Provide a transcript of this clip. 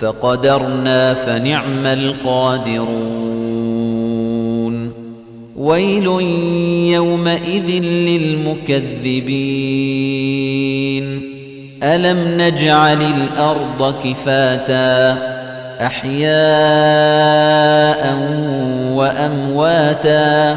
فقدرنا فنعم القادرون. ويل يومئذ للمكذبين. ألم نجعل الأرض كفاتا؟ أحياء وأمواتا.